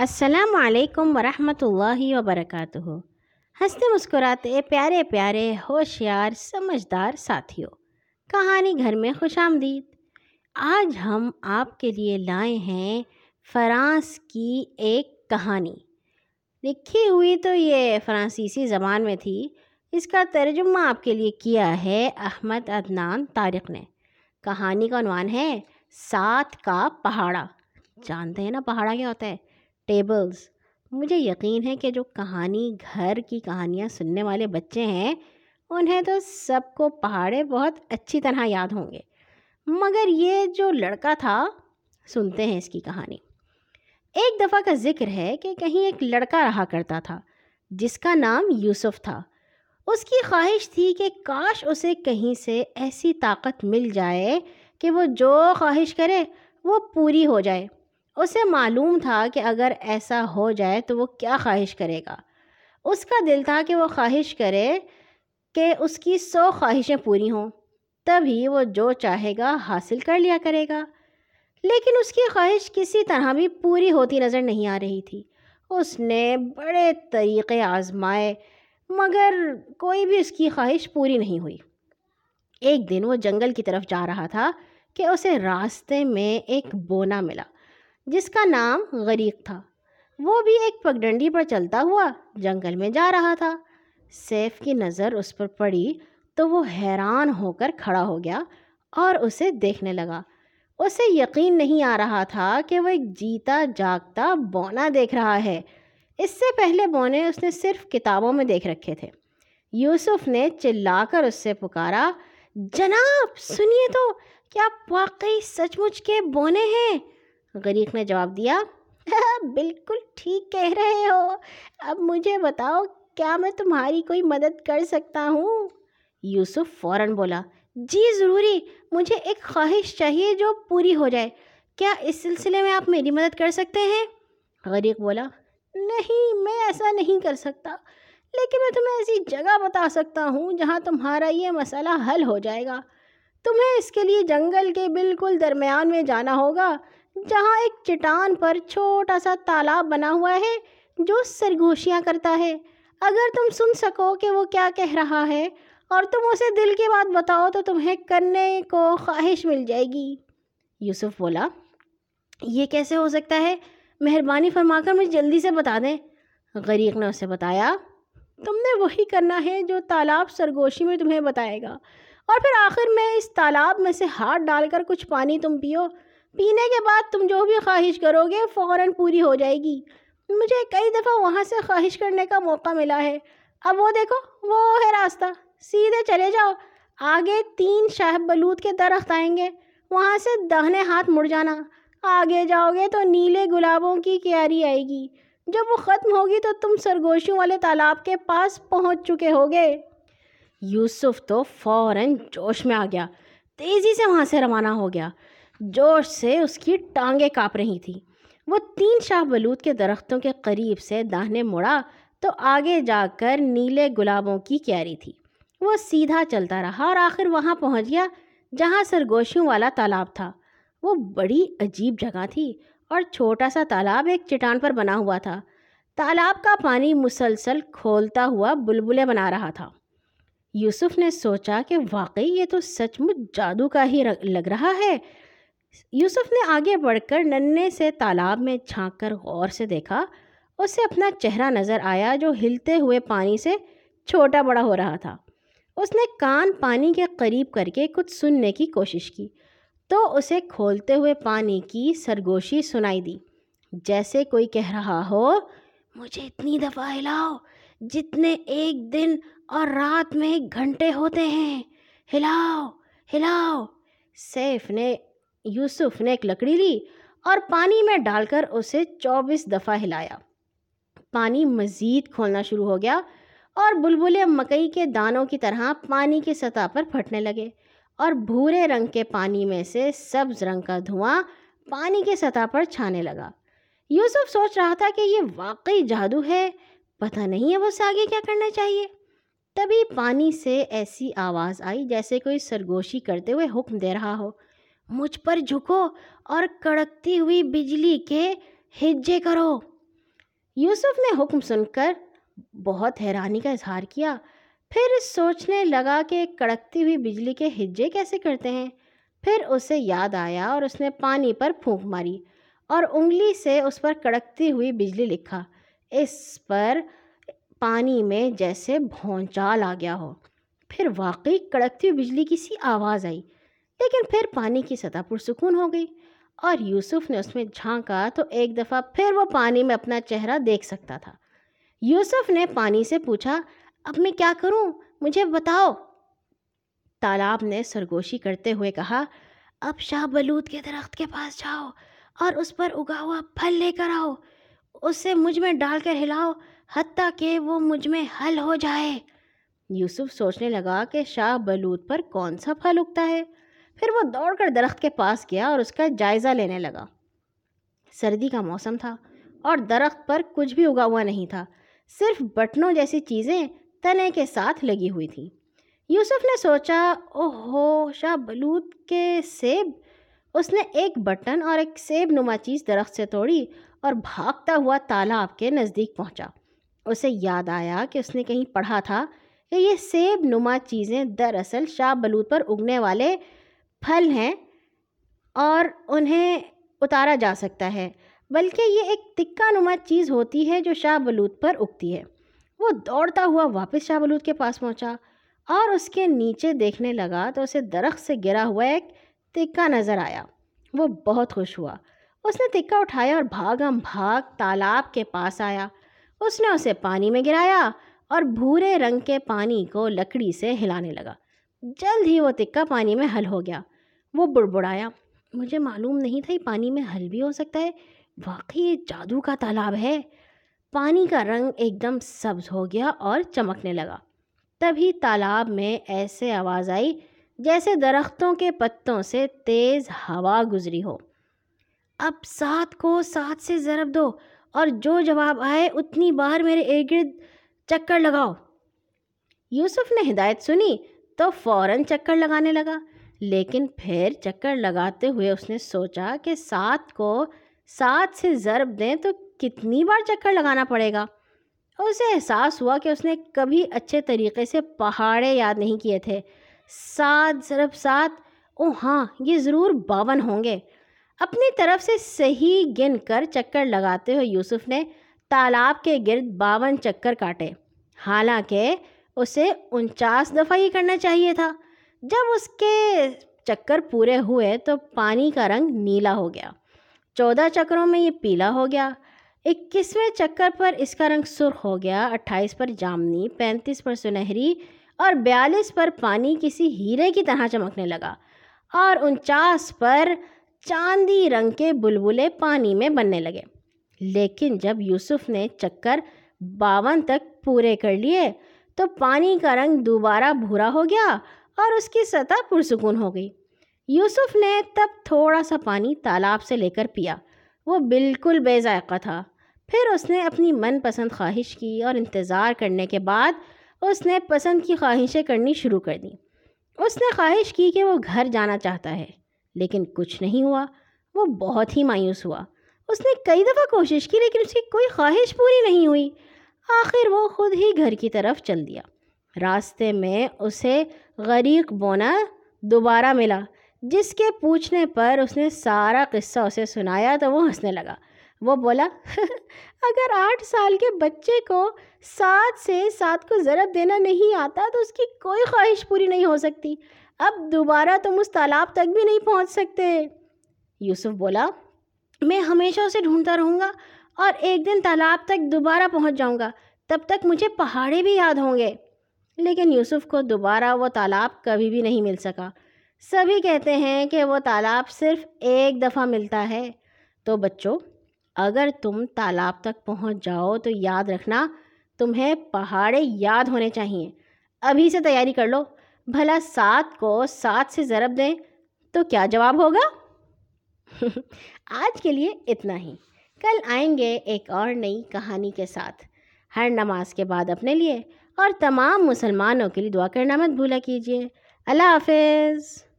السلام علیکم ورحمۃ اللہ وبرکاتہ۔ ہنستے مسکراتے پیارے پیارے، ہوشیار، سمجھدار ساتھیوں، کہانی گھر میں خوش آمدید۔ آج ہم آپ کے لیے لائے ہیں فرانس کی ایک کہانی۔ لکھی ہوئی تو یہ فرانسیسی زبان میں تھی۔ اس کا ترجمہ آپ کے لیے کیا ہے احمد عدنان طارق نے۔ کہانی کا عنوان ہے سات کا پہاڑا۔ جانتے ہیں نا پہاڑا کیا ہوتا ہے؟ ٹیبلز مجھے یقین ہے کہ جو کہانی گھر کی کہانیاں سننے والے بچے ہیں، انہیں تو سب کو پہاڑے بہت اچھی طرح یاد ہوں گے۔ مگر یہ جو لڑکا تھا، سنتے ہیں اس کی کہانی۔ ایک دفعہ کا ذکر ہے کہ کہیں ایک لڑکا رہا کرتا تھا، جس کا نام یوسف تھا۔ اس کی خواہش تھی کہ کاش اسے کہیں سے ایسی طاقت مل جائے کہ وہ جو خواہش کرے، وہ پوری ہو جائے۔ اسے معلوم تھا کہ اگر ایسا ہو جائے تو وہ کیا خواہش کرے گا۔ اس کا دل تھا کہ وہ خواہش کرے کہ اس کی سو خواہشیں پوری ہوں، تبھی وہ جو چاہے گا حاصل کر لیا کرے گا۔ لیکن اس کی خواہش کسی طرح بھی پوری ہوتی نظر نہیں آ رہی تھی۔ اس نے بڑے طریقے آزمائے، مگر کوئی بھی اس کی خواہش پوری نہیں ہوئی۔ ایک دن وہ جنگل کی طرف جا رہا تھا کہ اسے راستے میں ایک بونا ملا۔ جس کا نام غریق تھا۔ وہ بھی ایک پگڈنڈی پر چلتا ہوا جنگل میں جا رہا تھا۔ سیف کی نظر اس پر پڑی تو وہ حیران ہو کر کھڑا ہو گیا اور اسے دیکھنے لگا۔ اسے یقین نہیں آ رہا تھا کہ وہ ایک جیتا جاگتا بونا دیکھ رہا ہے۔ اس سے پہلے بونے اس نے صرف کتابوں میں دیکھ رکھے تھے۔ یوسف نے چلا کر اس سے پکارا، جناب، سنیے تو، کیا واقعی سچ مچ کے بونے ہیں؟ غریق نے جواب دیا، بالکل ٹھیک کہہ رہے ہو۔ اب مجھے بتاؤ، کیا میں تمہاری کوئی مدد کر سکتا ہوں؟ یوسف فوراً بولا جی ضروری، مجھے ایک خواہش چاہیے جو پوری ہو جائے۔ کیا اس سلسلے میں آپ میری مدد کر سکتے ہیں؟ غریق بولا، نہیں، میں ایسا نہیں کر سکتا۔ لیکن میں تمہیں ایسی جگہ بتا سکتا ہوں جہاں تمہارا یہ مسئلہ حل ہو جائے گا۔ تمہیں اس کے لیے جنگل کے بالکل درمیان میں جانا ہوگا۔ جہاں ایک چٹان پر چھوٹا سا تالاب بنا ہوا ہے جو سرگوشیاں کرتا ہے۔ اگر تم سن سکو کہ وہ کیا کہہ رہا ہے اور تم اسے دل کی بات بتاؤ تو تمہیں کرنے کو خواہش مل جائے گی یوسف بولا، یہ کیسے ہو سکتا ہے؟ مہربانی فرما کر مجھے جلدی سے بتا دیں۔ غریق نے اسے بتایا، تم نے وہی کرنا ہے جو تالاب سرگوشی میں تمہیں بتائے گا۔ اور پھر آخر میں اس تالاب میں سے ہاتھ ڈال کر کچھ پانی تم پیو۔ پینے کے بعد تم جو بھی خواہش کرو گے فوراً پوری ہو جائے گی۔ مجھے کئی دفعہ وہاں سے خواہش کرنے کا موقع ملا ہے۔ اب وہ دیکھو، وہ ہے راستہ۔ سیدھے چلے جاؤ۔ آگے تین شاہ بلوت کے درخت آئیں گے۔ وہاں سے دہنے ہاتھ مڑ جانا۔ آگے جاؤ گے تو نیلے گلابوں کی کیاری آئے گی۔ جب وہ ختم ہوگی تو تم سرگوشیوں والے تالاب کے پاس پہنچ چکے ہوگے۔ یوسف تو فوراً جوش میں آ گیا۔ تیزی سے وہاں سے روانہ ہو گیا۔ جوش سے اس کی ٹانگیں کاپ رہی تھیں۔ وہ تین شاہ بلوت کے درختوں کے قریب سے داہنے مڑا تو آگے جا کر نیلے گلابوں کی کیاری تھی۔ وہ سیدھا چلتا رہا اور آخر وہاں پہنچ گیا جہاں سرگوشیوں والا تالاب تھا۔ وہ بڑی عجیب جگہ تھی اور چھوٹا سا تالاب ایک چٹان پر بنا ہوا تھا۔ تالاب کا پانی مسلسل کھولتا ہوا بلبلے بنا رہا تھا۔ یوسف نے سوچا کہ واقعی یہ تو سچ مچ جادو کا ہی لگ رہا ہے۔ یوسف نے آگے بڑھ کر ننے سے تالاب میں جھانک کر غور سے دیکھا، اسے اپنا چہرہ نظر آیا جو ہلتے ہوئے پانی سے چھوٹا بڑا ہو رہا تھا۔ اس نے کان پانی کے قریب کر کے کچھ سننے کی کوشش کی، تو اسے کھولتے ہوئے پانی کی سرگوشی سنائی دی۔ جیسے کوئی کہہ رہا ہو، مجھے اتنی دفعہ ہلاؤ جتنے ایک دن اور رات میں گھنٹے ہوتے ہیں۔ ہلاؤ ہلاؤ۔ سیف نے یوسف نے ایک لکڑی لی اور پانی میں ڈال کر اسے چوبیس دفعہ ہلایا۔ پانی مزید کھولنا شروع ہو گیا اور بلبلے مکئی کے دانوں کی طرح پانی کی سطح پر پھٹنے لگے اور بھورے رنگ کے پانی میں سے سبز رنگ کا دھواں پانی کی سطح پر چھانے لگا۔ یوسف سوچ رہا تھا کہ یہ واقعی جادو ہے۔ پتہ نہیں ہے وہ سے آگے کیا کرنا چاہیے۔ تبھی پانی سے ایسی آواز آئی جیسے کوئی سرگوشی کرتے ہوئے حکم دے رہا ہو۔ مجھ پر جھکو اور کڑکتی ہوئی بجلی کے ہجے کرو۔ یوسف نے حکم سن کر بہت حیرانی کا اظہار کیا۔ پھر سوچنے لگا کہ کڑکتی ہوئی بجلی کے ہجے کیسے کرتے ہیں۔ پھر اسے یاد آیا اور اس نے پانی پر پھونک ماری اور انگلی سے اس پر کڑکتی ہوئی بجلی لکھا۔ اس پر پانی میں جیسے بھونچال آ گیا ہو۔ پھر واقعی کڑکتی ہوئی بجلی کی سی آواز آئی۔ لیکن پھر پانی کی سطح پرسکون ہو گئی اور یوسف نے اس میں جھانکا تو ایک دفعہ پھر وہ پانی میں اپنا چہرہ دیکھ سکتا تھا۔ یوسف نے پانی سے پوچھا، اب میں کیا کروں؟ مجھے بتاؤ۔ تالاب نے سرگوشی کرتے ہوئے کہا، اب شاہ بلود کے درخت کے پاس جاؤ اور اس پر اگا ہوا پھل لے کر آؤ۔ اسے مجھ میں ڈال کر ہلاؤ حتیٰ کہ وہ مجھ میں حل ہو جائے۔ یوسف سوچنے لگا کہ شاہ بلود پر کون سا پھل اگتا ہے۔ پھر وہ دوڑ کر درخت کے پاس گیا اور اس کا جائزہ لینے لگا۔ سردی کا موسم تھا اور درخت پر کچھ بھی اگا ہوا نہیں تھا، صرف بٹنوں جیسی چیزیں تنے کے ساتھ لگی ہوئی تھیں۔ یوسف نے سوچا اوہ ہو شاہ بلود کے سیب۔ اس نے ایک بٹن اور ایک سیب نما چیز درخت سے توڑی اور بھاگتا ہوا تالاب کے نزدیک پہنچا۔ اسے یاد آیا کہ اس نے کہیں پڑھا تھا کہ یہ سیب نما چیزیں دراصل شاہ بلود پر اگنے والے پھل ہیں اور انہیں اتارا جا سکتا ہے، بلکہ یہ ایک تکا نما چیز ہوتی ہے جو شاہ بلود پر اگتی ہے۔ وہ دوڑتا ہوا واپس شاہ بلود کے پاس پہنچا اور اس کے نیچے دیکھنے لگا تو اسے درخت سے گرا ہوا ایک تکا نظر آیا۔ وہ بہت خوش ہوا۔ اس نے تکا اٹھایا اور بھاگم بھاگ تالاب کے پاس آیا۔ اس نے اسے پانی میں گرایا اور بھورے رنگ کے پانی کو لکڑی سے ہلانے لگا۔ جلد ہی وہ تکا پانی میں حل ہو گیا۔ وہ بڑبڑایا۔ مجھے معلوم نہیں تھا یہ پانی میں حل بھی ہو سکتا ہے۔ واقعی یہ جادو کا تالاب ہے۔ پانی کا رنگ ایک دم سبز ہو گیا اور چمکنے لگا۔ تبھی تالاب میں ایسے آواز آئی جیسے درختوں کے پتوں سے تیز ہوا گزری ہو۔ اب سات کو سات سے ضرب دو اور جو جواب آئے اتنی بار میرے ارد گرد چکر لگاؤ۔ یوسف نے ہدایت سنی۔ تو فوراً چکر لگانے لگا۔ لیکن پھر چکر لگاتے ہوئے اس نے سوچا کہ سات کو سات سے ضرب دیں تو کتنی بار چکر لگانا پڑے گا۔ اسے احساس ہوا کہ اس نے کبھی اچھے طریقے سے پہاڑے یاد نہیں کیے تھے۔ سات ضرب سات او ہاں یہ ضرور باون ہوں گے۔ اپنی طرف سے صحیح گن کر چکر لگاتے ہوئے یوسف نے تالاب کے گرد باون چکر کاٹے۔ حالانکہ اسے انچاس دفعہ یہ کرنا چاہیے تھا۔ جب اس کے چکر پورے ہوئے تو پانی کا رنگ نیلا ہو گیا۔ چودہ چکروں میں یہ پیلا ہو گیا۔ اکیسویں چکر پر اس کا رنگ سرخ ہو گیا۔ اٹھائیس پر جامنی، پینتیس پر سنہری اور بیالیس پر پانی کسی ہیرے کی طرح چمکنے لگا۔ اور انچاس پر چاندی رنگ کے بلبلے پانی میں بننے لگے۔ لیکن جب یوسف نے چکر باون تک پورے کر لیے تو پانی کا رنگ دوبارہ بھورا ہو گیا اور اس کی سطح پرسکون ہو گئی۔ یوسف نے تب تھوڑا سا پانی تالاب سے لے کر پیا۔ وہ بالکل بے ذائقہ تھا۔ پھر اس نے اپنی من پسند خواہش کی اور انتظار کرنے کے بعد اس نے پسند کی خواہشیں کرنی شروع کر دیں اس نے خواہش کی کہ وہ گھر جانا چاہتا ہے، لیکن کچھ نہیں ہوا۔ وہ بہت ہی مایوس ہوا۔ اس نے کئی دفعہ کوشش کی لیکن اس کی کوئی خواہش پوری نہیں ہوئی۔ آخر وہ خود ہی گھر کی طرف چل دیا۔ راستے میں اسے غریق بونا دوبارہ ملا، جس کے پوچھنے پر اس نے سارا قصہ اسے سنایا تو وہ ہنسنے لگا۔ وہ بولا، اگر آٹھ سال کے بچے کو سات سے سات کو ضرب دینا نہیں آتا تو اس کی کوئی خواہش پوری نہیں ہو سکتی۔ اب دوبارہ تم اس تالاب تک بھی نہیں پہنچ سکتے۔ یوسف بولا، میں ہمیشہ اسے ڈھونڈتا رہوں گا۔ اور ایک دن تالاب تک دوبارہ پہنچ جاؤں گا، تب تک مجھے پہاڑے بھی یاد ہوں گے۔ لیکن یوسف کو دوبارہ وہ تالاب کبھی بھی نہیں مل سکا۔ سبھی کہتے ہیں کہ وہ تالاب صرف ایک دفعہ ملتا ہے۔ تو بچوں، اگر تم تالاب تک پہنچ جاؤ تو یاد رکھنا، تمہیں پہاڑے یاد ہونے چاہیے۔ ابھی سے تیاری کر لو۔ بھلا سات کو سات سے ضرب دیں تو کیا جواب ہوگا؟ آج کے لیے اتنا ہی۔ کل آئیں گے ایک اور نئی کہانی کے ساتھ۔ ہر نماز کے بعد اپنے لیے اور تمام مسلمانوں کے لیے دعا کرنا مت بھولا کیجیے۔ اللہ حافظ۔